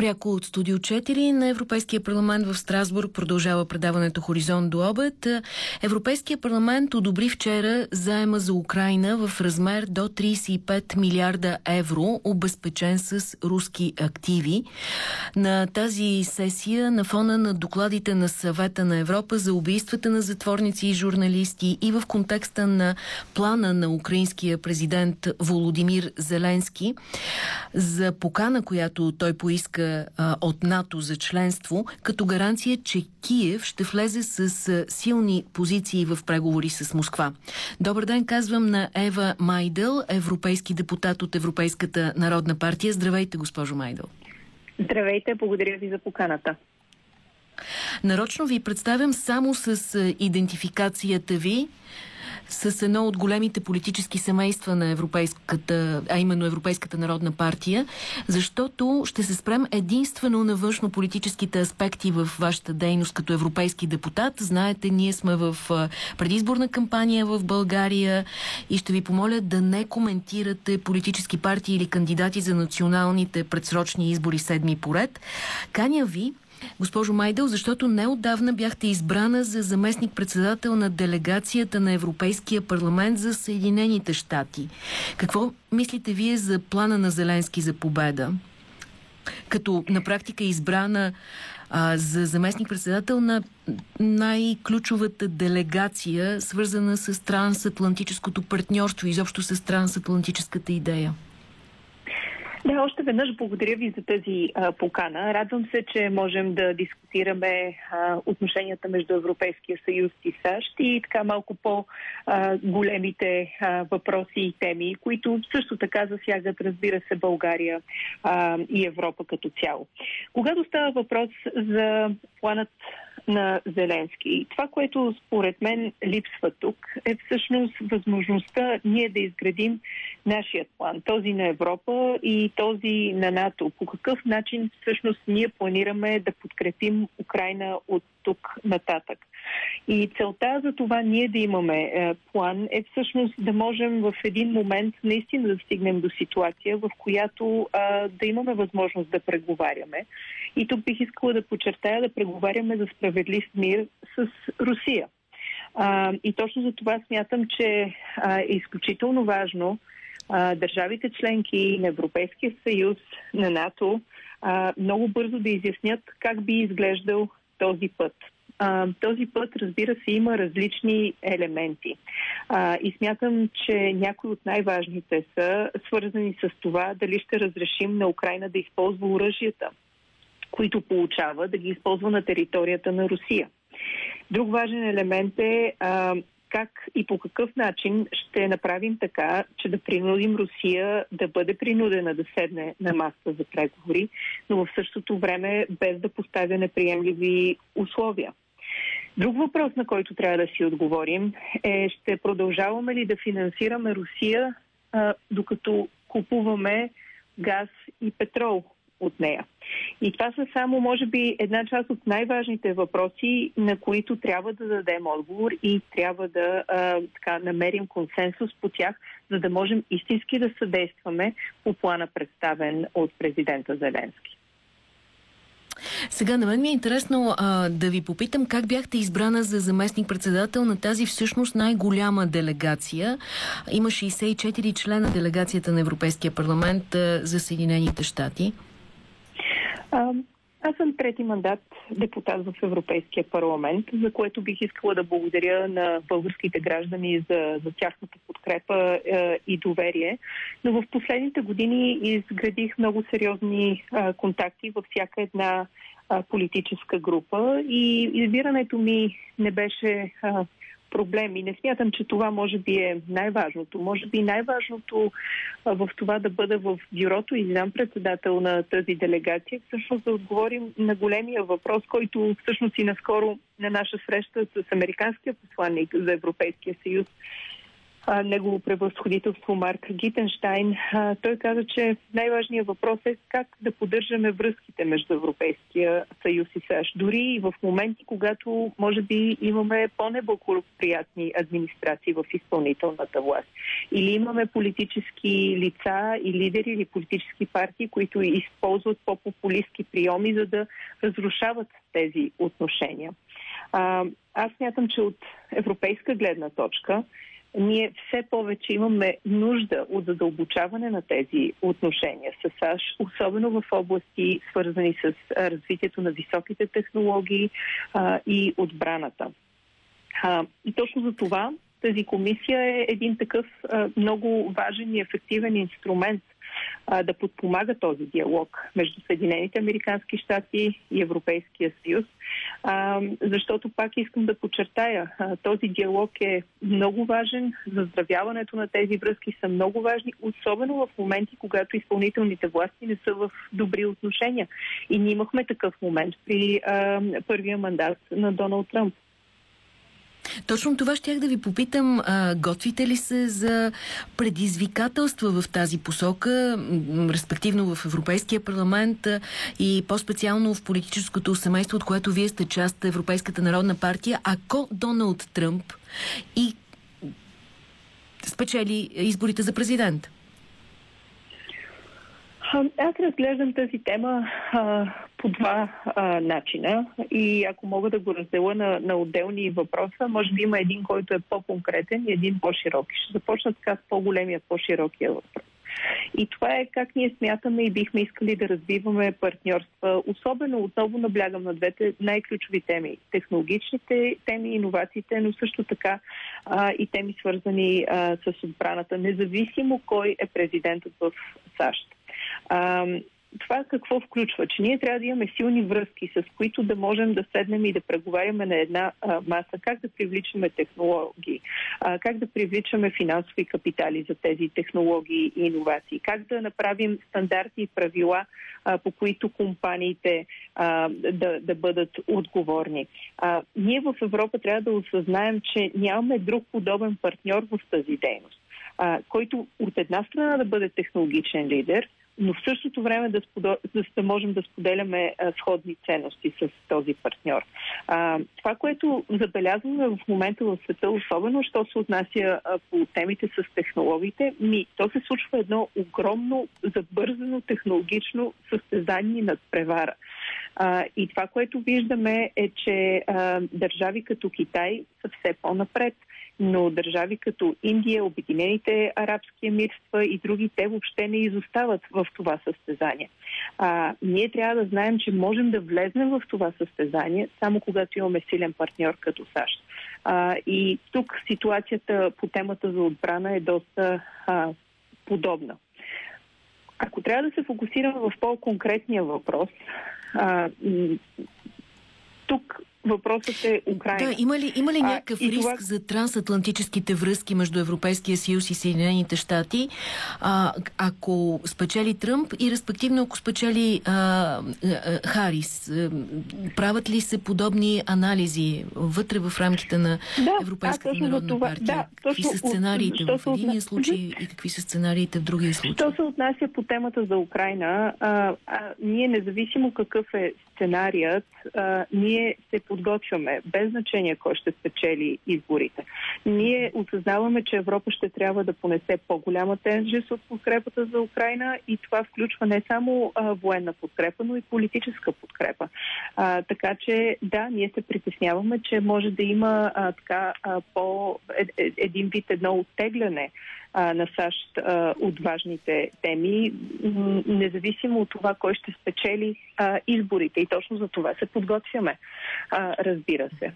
Пряко от студио 4 на Европейския парламент в Страсбург продължава предаването Хоризонт до обед. Европейския парламент одобри вчера заема за Украина в размер до 35 милиарда евро, обезпечен с руски активи. На тази сесия, на фона на докладите на съвета на Европа за убийствата на затворници и журналисти и в контекста на плана на украинския президент Володимир Зеленски за покана, която той поиска а, от НАТО за членство, като гаранция, че Киев ще влезе с а, силни позиции в преговори с Москва. Добър ден, казвам на Ева Майдъл, европейски депутат от Европейската народна партия. Здравейте, госпожо Майдъл. Здравейте, благодаря ви за поканата. Нарочно ви представям само с идентификацията ви с едно от големите политически семейства на Европейската, а именно Европейската народна партия, защото ще се спрем единствено на външно-политическите аспекти в вашата дейност като европейски депутат. Знаете, ние сме в предизборна кампания в България и ще ви помоля да не коментирате политически партии или кандидати за националните предсрочни избори седми поред. Каня ви Госпожо Майдел, защото неодавна бяхте избрана за заместник-председател на делегацията на Европейския парламент за Съединените щати. Какво мислите вие за плана на Зеленски за победа? Като на практика избрана а, за заместник-председател на най-ключовата делегация, свързана с трансатлантическото партньорство, изобщо с трансатлантическата идея. Да, още веднъж благодаря ви за тази а, покана. Радвам се, че можем да дискутираме а, отношенията между Европейския съюз и САЩ и така малко по-големите въпроси и теми, които също така засягат, разбира се, България а, и Европа като цяло. Когато става въпрос за планът на Зеленски. Това, което според мен липсва тук, е всъщност възможността ние да изградим нашият план, този на Европа и този на НАТО. По какъв начин всъщност ние планираме да подкрепим Украина от тук нататък. И целта за това ние да имаме е, план е всъщност да можем в един момент наистина да стигнем до ситуация, в която е, да имаме възможност да преговаряме. И тук бих искала да подчертая да преговаряме за справедлив мир с Русия. А, и точно за това смятам, че а, е изключително важно а, държавите членки на Европейския съюз, на НАТО, а, много бързо да изяснят как би изглеждал този път. А, този път, разбира се, има различни елементи. А, и смятам, че някои от най-важните са свързани с това дали ще разрешим на Украина да използва оръжията, които получава, да ги използва на територията на Русия. Друг важен елемент е а, как и по какъв начин ще направим така, че да принудим Русия да бъде принудена да седне на масата за преговори, но в същото време без да поставя неприемливи условия. Друг въпрос, на който трябва да си отговорим е ще продължаваме ли да финансираме Русия, а, докато купуваме газ и петрол от нея. И това са само, може би, една част от най-важните въпроси, на които трябва да дадем отговор и трябва да а, така, намерим консенсус по тях, за да можем истински да съдействаме по плана представен от президента Зеленски. Сега на мен ми е интересно а, да ви попитам как бяхте избрана за заместник-председател на тази всъщност най-голяма делегация. Има 64 члена делегацията на Европейския парламент а, за Съединените щати. А, аз съм трети мандат депутат в Европейския парламент, за което бих искала да благодаря на българските граждани за, за тяхната подкрепа е, и доверие. Но в последните години изградих много сериозни е, контакти във всяка една политическа група и избирането ми не беше е, проблеми. Не смятам, че това може би е най-важното. Може би най-важното в това да бъда в бюрото и знам председател на тази делегация, всъщност да отговорим на големия въпрос, който всъщност и наскоро на наша среща с американския посланник за Европейския съюз негово превъзходителство Марк Гитенштайн. Той каза, че най-важният въпрос е как да поддържаме връзките между Европейския съюз и САЩ. Дори и в моменти, когато може би имаме по-неблагоприятни администрации в изпълнителната власт. Или имаме политически лица и лидери или политически партии, които използват по-популистски приеми, за да разрушават тези отношения. Аз мятам, че от европейска гледна точка ние все повече имаме нужда от задълбочаване на тези отношения с САЩ, особено в области свързани с развитието на високите технологии а, и отбраната. А, и точно за това тази комисия е един такъв а, много важен и ефективен инструмент да подпомага този диалог между Съединените Американски щати и Европейския съюз, защото пак искам да подчертая, този диалог е много важен, заздравяването на тези връзки са много важни, особено в моменти, когато изпълнителните власти не са в добри отношения. И ние имахме такъв момент при първия мандат на Доналд Тръмп. Точно това щях да ви попитам. А, готвите ли се за предизвикателства в тази посока, респективно в Европейския парламент и по-специално в политическото семейство, от което вие сте част Европейската народна партия, ако Доналд Тръмп и спечели изборите за президент? Аз разглеждам тази тема а, по два а, начина и ако мога да го разделя на, на отделни въпроса, може би има един, който е по-конкретен и един по-широк. Ще започна така с по-големия, по-широкия въпрос. И това е как ние смятаме и бихме искали да развиваме партньорства. Особено отново наблягам на двете най-ключови теми. Технологичните теми, иновациите, но също така а, и теми свързани а, с отбраната, независимо кой е президентът в САЩ. А, това какво включва? Че ние трябва да имаме силни връзки, с които да можем да седнем и да преговаряме на една а, маса, как да привличаме технологии, а, как да привличаме финансови капитали за тези технологии и иновации, как да направим стандарти и правила, а, по които компаниите а, да, да бъдат отговорни. А, ние в Европа трябва да осъзнаем, че нямаме друг подобен партньор в тази дейност, който от една страна да бъде технологичен лидер, но в същото време да, сподо... да можем да споделяме а, сходни ценности с този партньор. А, това, което забелязваме в момента в света, особено, що се отнася а, по темите с технологиите, ми, то се случва едно огромно, забързано технологично състезание над превара. А, и това, което виждаме е, че а, държави като Китай са все по-напред но държави като Индия, Обединените арабски емирства и други, те въобще не изостават в това състезание. А, ние трябва да знаем, че можем да влезнем в това състезание само когато имаме силен партньор като САЩ. А, и тук ситуацията по темата за отбрана е доста а, подобна. Ако трябва да се фокусираме в по-конкретния въпрос, а, тук Въпросът е Украина. Да, има ли, има ли някакъв а, риск това... за трансатлантическите връзки между Европейския съюз и Съединените щати, а, ако спечели Тръмп и респективно ако спечели а, а, Харис? Правят ли се подобни анализи вътре в рамките на да, Европейската да, народна това, партия? Да, какви са сценариите в единия случай и какви са сценариите в другия случай? Що се отнася по темата за Украина, а, а, ние независимо какъв е сценарият, а, ние се подготвяме, без значение кой ще спечели изборите. Ние осъзнаваме, че Европа ще трябва да понесе по-голяма тежест от подкрепата за Украина и това включва не само а, военна подкрепа, но и политическа подкрепа. А, така че да, ние се притесняваме, че може да има а, така а, по е, е, един вид едно оттегляне а, на САЩ а, от важните теми, независимо от това кой ще спечели а, изборите. И точно за това се подготвяме, а, разбира се.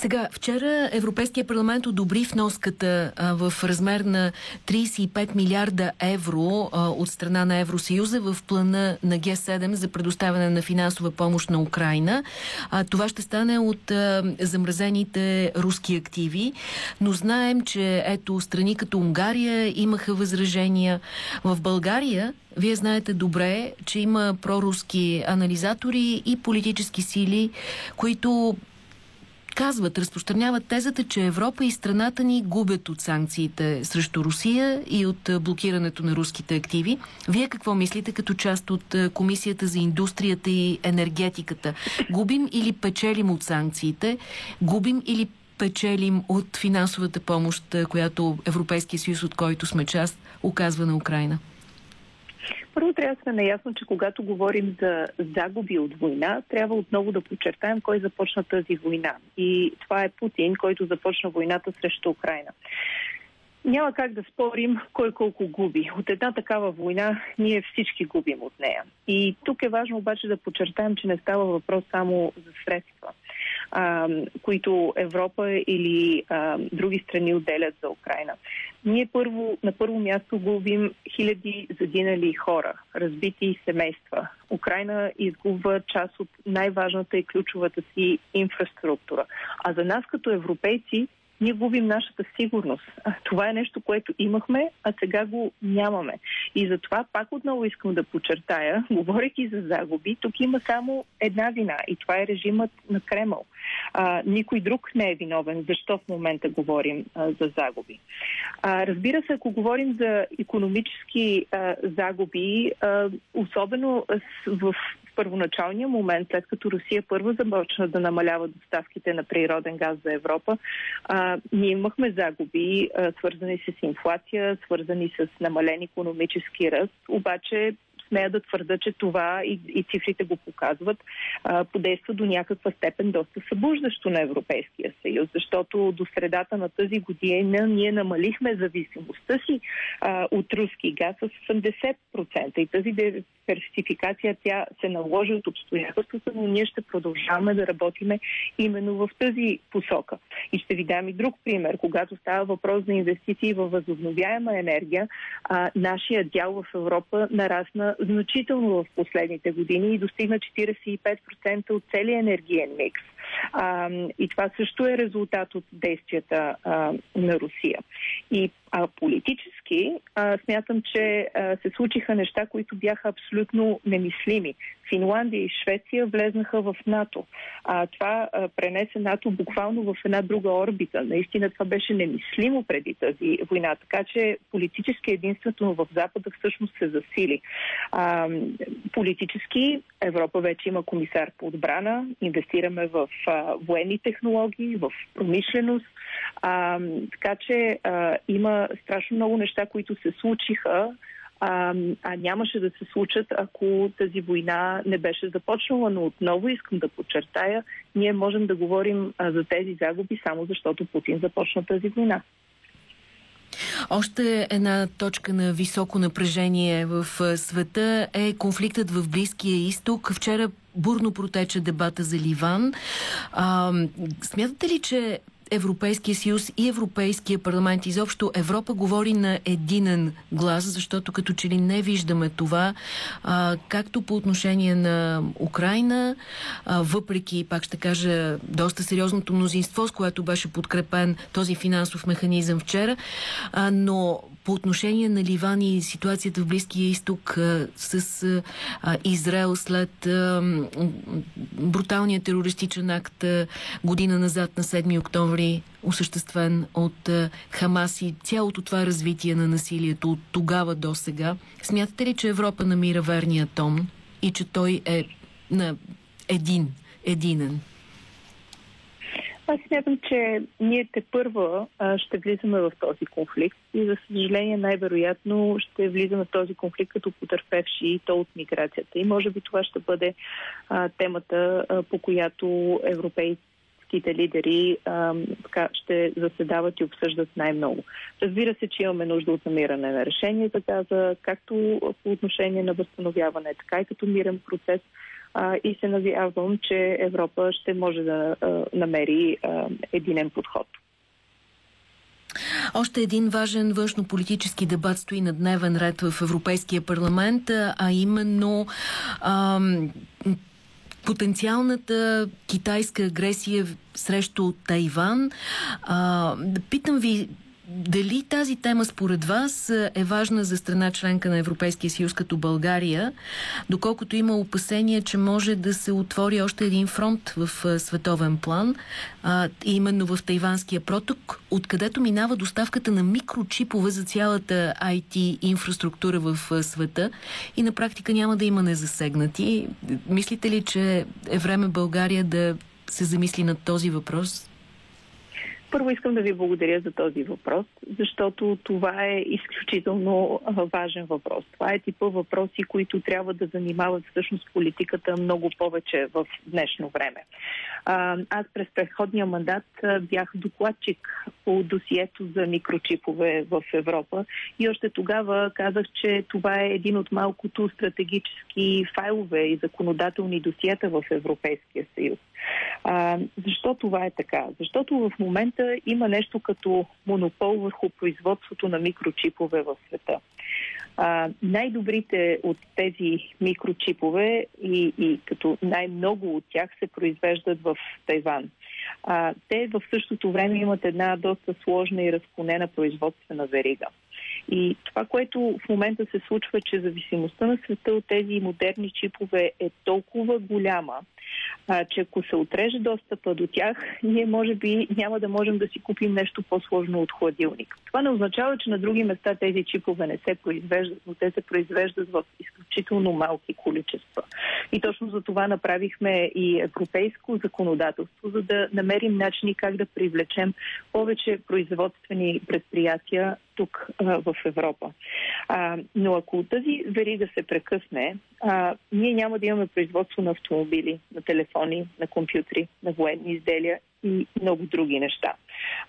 Сега, вчера Европейския парламент одобри вноската а, в размер на 35 милиарда евро а, от страна на Евросъюза в плана на Г7 за предоставяне на финансова помощ на Украина. А, това ще стане от а, замразените руски активи, но знаем, че ето страни като Унгария имаха възражения. В България вие знаете добре, че има проруски анализатори и политически сили, които казват, разпространяват тезата, че Европа и страната ни губят от санкциите срещу Русия и от блокирането на руските активи. Вие какво мислите като част от Комисията за индустрията и енергетиката? Губим или печелим от санкциите? Губим или печелим от финансовата помощ, която Европейския съюз, от който сме част, оказва на Украина? Първо трябва да сме наясно, че когато говорим за загуби от война, трябва отново да подчертаем кой започна тази война. И това е Путин, който започна войната срещу Украина. Няма как да спорим кой колко губи. От една такава война ние всички губим от нея. И тук е важно обаче да подчертаем, че не става въпрос само за средства а, които Европа или а, други страни отделят за Украина. Ние първо, на първо място губим хиляди загинали хора, разбити семейства. Украина изгубва част от най-важната и ключовата си инфраструктура. А за нас като европейци ние губим нашата сигурност. Това е нещо, което имахме, а сега го нямаме. И затова пак отново искам да подчертая, говорейки за загуби, тук има само една вина и това е режимът на Кремъл. А, никой друг не е виновен. Защо в момента говорим а, за загуби? А, разбира се, ако говорим за економически а, загуби, а, особено в първоначалния момент, след като Русия първо започна да намалява доставките на природен газ за Европа, а, ние имахме загуби, а, свързани с инфлация, свързани с намален економически ръст, обаче смея да твърда, че това и, и цифрите го показват, а, подейства до някаква степен доста събуждащо на Европейския съюз, защото до средата на тази година ние намалихме зависимостта си а, от руски газ с 80% и тази диверсификация тя се наложи от обстоятелствата, но ние ще продължаваме да работиме именно в тази посока. И ще ви дам и друг пример. Когато става въпрос за инвестиции в възобновяема енергия, а, нашия дял в Европа нарасна значително в последните години и достигна 45% от целия енергиен микс. А, и това също е резултат от действията а, на Русия. И а, политически а, смятам, че а, се случиха неща, които бяха абсолютно немислими. Финландия и Швеция влезнаха в НАТО. А, това а, пренесе НАТО буквално в една друга орбита. Наистина това беше немислимо преди тази война. Така че политически единството в Запада всъщност се засили. А, политически Европа вече има комисар по отбрана, инвестираме в а, военни технологии, в промишленост. А, така че а, има страшно много неща, които се случиха, а, а нямаше да се случат, ако тази война не беше започнала. Но отново искам да подчертая, ние можем да говорим а, за тези загуби само защото Путин започна тази война. Още една точка на високо напрежение в света е конфликтът в Близкия изток. Вчера бурно протече дебата за Ливан. А, смятате ли, че Европейския съюз и Европейския парламент, изобщо Европа говори на единен глас, защото като че ли не виждаме това, а, както по отношение на Украина, а, въпреки, пак ще кажа, доста сериозното мнозинство, с което беше подкрепен този финансов механизъм вчера, а, но по отношение на Ливан и ситуацията в Близкия изток с Израел след бруталния терористичен акт година назад на 7 октомври, осъществен от Хамас и цялото това развитие на насилието от тогава до сега. Смятате ли, че Европа намира верния тон и че той е на един, единен? Аз смятам, че ние те първа ще влизаме в този конфликт и за съжаление най-вероятно ще влизаме в този конфликт като потърпевши и то от миграцията. И може би това ще бъде а, темата, а, по която европейските лидери а, така, ще заседават и обсъждат най-много. Разбира се, че имаме нужда от намиране на решение за газа, както по отношение на възстановяване, така и като мирен процес – а, и се надявам, че Европа ще може да а, намери а, единен подход. Още един важен външно-политически дебат стои на дневен ред в Европейския парламент, а именно ам, потенциалната китайска агресия срещу Тайван. А, питам ви, Дали тази тема според вас е важна за страна членка на Европейския съюз като България, доколкото има опасение, че може да се отвори още един фронт в световен план, а, именно в Тайванския проток, откъдето минава доставката на микрочипове за цялата IT инфраструктура в света и на практика няма да има незасегнати. Мислите ли, че е време България да се замисли над този въпрос? Първо искам да ви благодаря за този въпрос, защото това е изключително важен въпрос. Това е типа въпроси, които трябва да занимават всъщност политиката много повече в днешно време. Аз през предходния мандат бях докладчик по досието за микрочипове в Европа и още тогава казах, че това е един от малкото стратегически файлове и законодателни досиета в Европейския съюз. Защо това е така? Защото в момента има нещо като монопол върху производството на микрочипове в света. най-добрите от тези микрочипове и, и като най-много от тях се произвеждат в Тайван. А, те в същото време имат една доста сложна и разклонена производствена верига. И това, което в момента се случва, че зависимостта на света от тези модерни чипове е толкова голяма, а, че ако се отреже достъпа до тях, ние може би няма да можем да си купим нещо по-сложно от хладилник. Това не означава, че на други места тези чипове не се произвеждат, но те се произвеждат в изключително малки количества. И точно за това направихме и европейско законодателство, за да намерим начини как да привлечем повече производствени предприятия тук а, в Европа. А, но ако тази верига се прекъсне, а, ние няма да имаме производство на автомобили, на телефони, на компютри, на военни изделия и много други неща.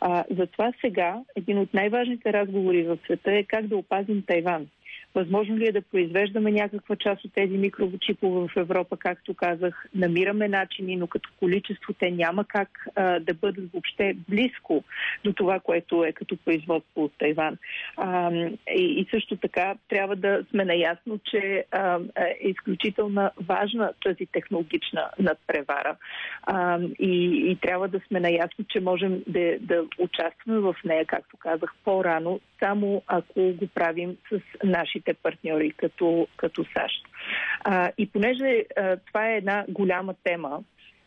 А, затова сега един от най-важните разговори в света е как да опазим Тайван. Възможно ли е да произвеждаме някаква част от тези микрочипове в Европа, както казах, намираме начини, но като количество те няма как а, да бъдат въобще близко до това, което е като производство от Тайван. А, и, и също така трябва да сме наясно, че а, е изключително важна тази технологична надпревара. А, и, и трябва да сме наясно, че можем да, да участваме в нея, както казах по-рано, само ако го правим с нашите партньори, като, като САЩ. А, и понеже а, това е една голяма тема,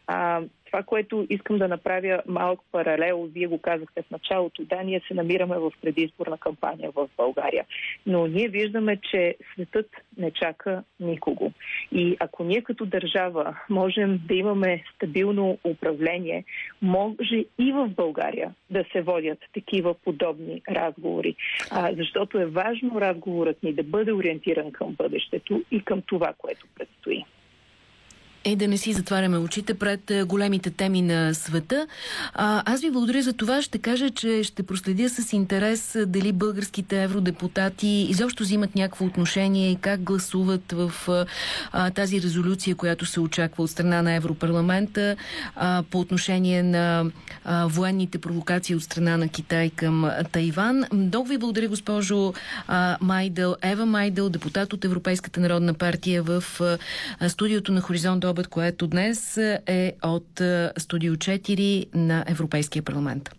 а, това, което искам да направя малък паралел, вие го казахте в началото, да, ние се намираме в предизборна кампания в България, но ние виждаме, че светът не чака никого. И ако ние като държава можем да имаме стабилно управление, може и в България да се водят такива подобни разговори. А, защото е важно разговорът ни да бъде ориентиран към бъдещето и към това, което предстои е да не си затваряме очите пред е, големите теми на света. А, аз ви благодаря за това. Ще кажа, че ще проследя с интерес е, дали българските евродепутати изобщо взимат някакво отношение и как гласуват в е, а, тази резолюция, която се очаква от страна на Европарламента а, по отношение на а, военните провокации от страна на Китай към Тайван. Много ви благодаря, госпожо а, Майдъл, Ева Майдъл, депутат от Европейската народна партия в а, студиото на Хоризонт обед, което днес е от Студио 4 на Европейския парламент.